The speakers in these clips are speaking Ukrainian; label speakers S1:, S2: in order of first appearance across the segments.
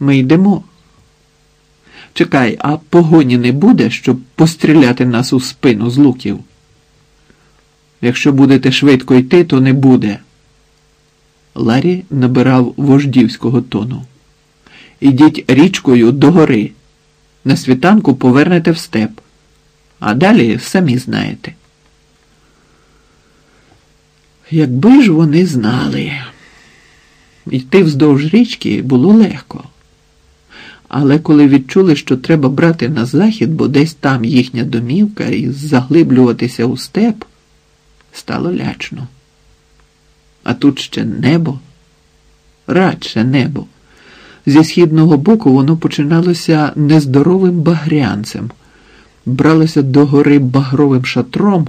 S1: Ми йдемо. Чекай, а погоні не буде, щоб постріляти нас у спину з луків? Якщо будете швидко йти, то не буде. Ларі набирав вождівського тону. Ідіть річкою до гори. На світанку повернете в степ. А далі самі знаєте. Якби ж вони знали, йти вздовж річки було легко. Але коли відчули, що треба брати на захід, бо десь там їхня домівка і заглиблюватися у степ, стало лячно. А тут ще небо, радше небо. Зі східного боку воно починалося нездоровим багрянцем, бралося до гори багровим шатром,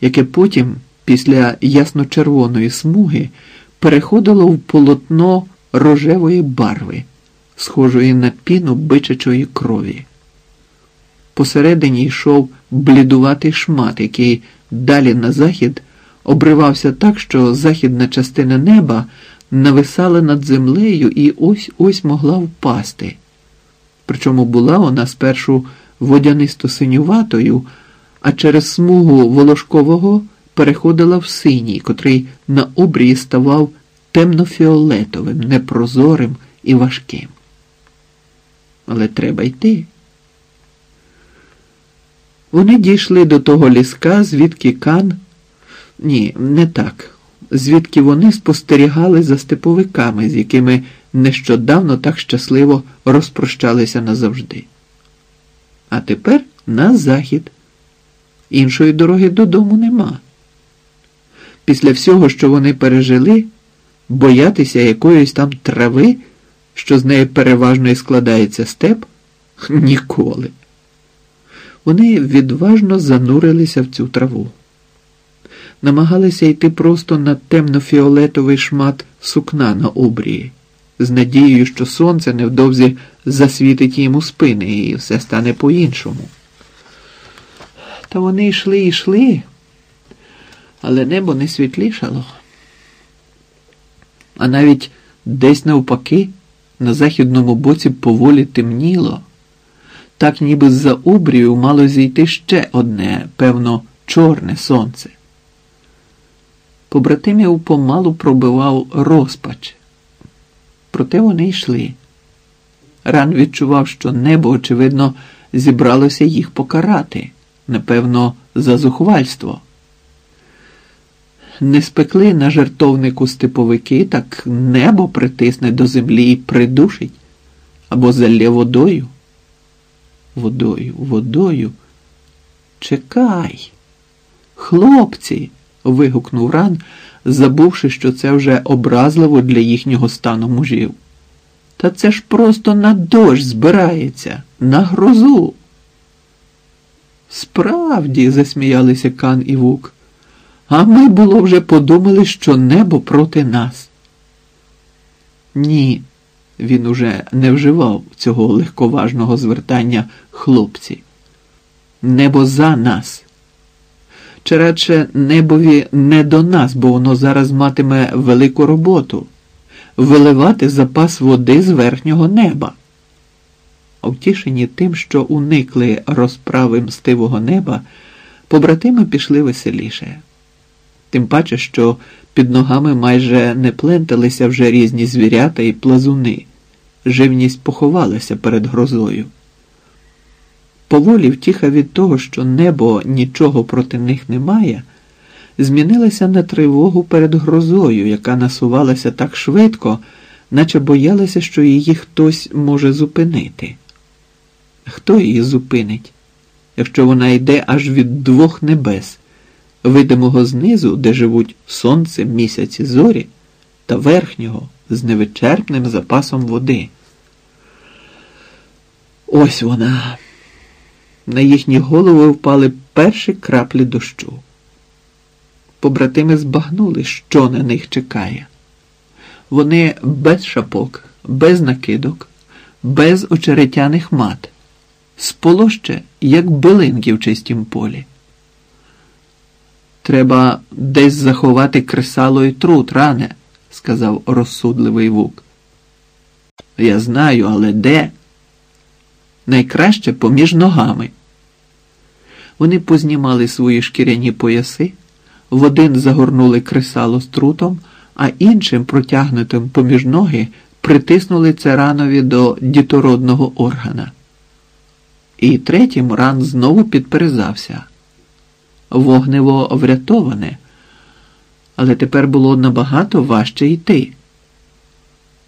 S1: яке потім, після ясно-червоної смуги, переходило в полотно рожевої барви, схожої на піну бичачої крові. Посередині йшов блідуватий шмат, який далі на захід обривався так, що західна частина неба нависала над землею і ось ось могла впасти. Причому була вона спершу водянисто синюватою, а через смугу волошкового переходила в синій, котрий на обрії ставав темнофіолетовим, непрозорим і важким. Але треба йти. Вони дійшли до того ліска, звідки Кан. Ні, не так звідки вони спостерігали за степовиками, з якими нещодавно так щасливо розпрощалися назавжди. А тепер на захід. Іншої дороги додому нема. Після всього, що вони пережили, боятися якоїсь там трави, що з неї переважно і складається степ, ніколи. Вони відважно занурилися в цю траву намагалися йти просто на темно-фіолетовий шмат сукна на обрії, з надією, що сонце невдовзі засвітить їм у спини і все стане по-іншому. Та вони йшли йшли, але небо не світлішало. А навіть десь навпаки, на західному боці поволі темніло, так ніби з-за обрію мало зійти ще одне, певно, чорне сонце побратимів помалу пробивав розпач. Проте вони йшли. Ран відчував, що небо, очевидно, зібралося їх покарати, напевно, за зухвальство. Не спекли на жертовнику степовики, так небо притисне до землі і придушить або залє водою. Водою, водою. Чекай, хлопці вигукнув ран, забувши, що це вже образливо для їхнього стану мужів. Та це ж просто на дощ збирається, на грозу. Справді, засміялися Кан і Вук, а ми було вже подумали, що небо проти нас. Ні, він уже не вживав цього легковажного звертання хлопці. Небо за нас чи радше небові не до нас, бо воно зараз матиме велику роботу виливати запас води з верхнього неба. Втішені тим, що уникли розправи мстивого неба, побратими пішли веселіше. Тим паче, що під ногами майже не пленталися вже різні звірята і плазуни, живність поховалася перед грозою. Поволі втіха від того, що небо нічого проти них не має, змінилася на тривогу перед грозою, яка насувалася так швидко, наче боялася, що її хтось може зупинити. Хто її зупинить, якщо вона йде аж від двох небес, видимого знизу, де живуть сонце, місяць і зорі, та верхнього з невичерпним запасом води? Ось вона. На їхні голови впали перші краплі дощу. Побратими збагнули, що на них чекає. Вони без шапок, без накидок, без очеретяних мат, сполоще, як билинки в чистім полі. Треба десь заховати кресало і труд, ране, сказав розсудливий вук. Я знаю, але де? Найкраще поміж ногами. Вони познімали свої шкіряні пояси, в один загорнули кресало з трутом, а іншим, протягнутим поміж ноги, притиснули царанові до дітородного органа. І третім ран знову підперезався. Вогнево врятоване, але тепер було набагато важче йти.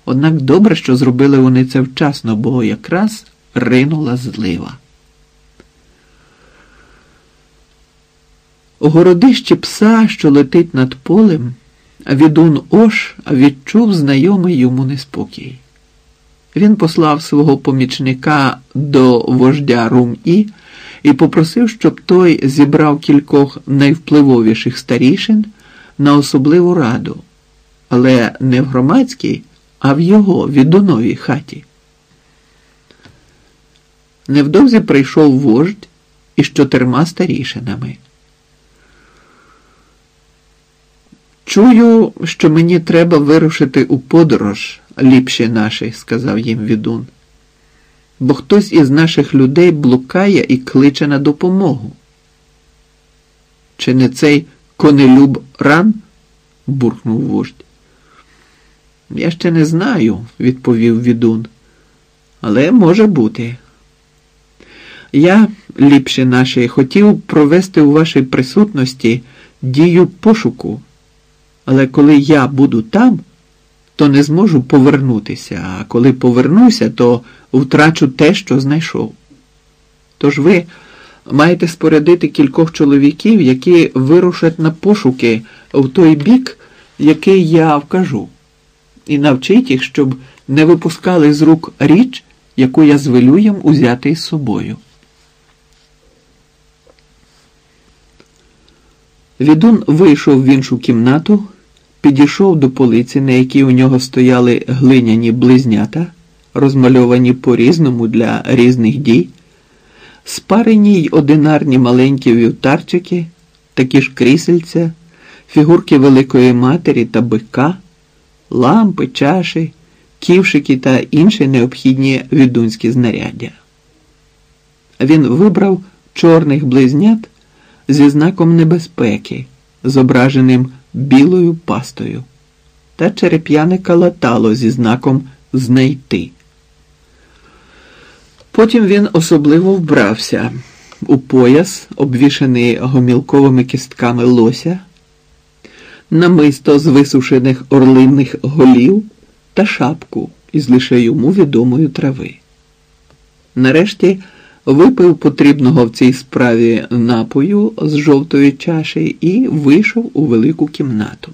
S1: Однак добре, що зробили вони це вчасно, бо якраз ринула злива. У городищі пса, що летить над полем, відун Ош відчув знайомий йому неспокій. Він послав свого помічника до вождя Рум-І і попросив, щоб той зібрав кількох найвпливовіших старішин на особливу раду, але не в громадській, а в його відуновій хаті. Невдовзі прийшов вождь із чотирма старішинами. Чую, що мені треба вирушити у подорож, ліпші наші, сказав їм відун. Бо хтось із наших людей блукає і кличе на допомогу. Чи не цей конелюб ран? буркнув вождь. Я ще не знаю, відповів відун. Але може бути. Я, ліпші наші, хотів провести у вашій присутності дію пошуку. Але коли я буду там, то не зможу повернутися, а коли повернуся, то втрачу те, що знайшов. Тож ви маєте спорядити кількох чоловіків, які вирушать на пошуки в той бік, який я вкажу, і навчить їх, щоб не випускали з рук річ, яку я звелю їм узяти із собою. Відун вийшов в іншу кімнату підійшов до полиці, на якій у нього стояли глиняні близнята, розмальовані по-різному для різних дій, спарені й одинарні маленькі вівтарчики, такі ж крісельця, фігурки Великої Матері та бика, лампи, чаші, ківшики та інші необхідні відунські знаряддя. Він вибрав чорних близнят зі знаком небезпеки, зображеним білою пастою, та череп'яне калатало зі знаком знайти. Потім він особливо вбрався у пояс, обвішаний гомілковими кістками лося, намисто з висушених орлинних голів та шапку із лише йому відомої трави. Нарешті випив потрібного в цій справі напою з жовтої чаші і вийшов у велику кімнату.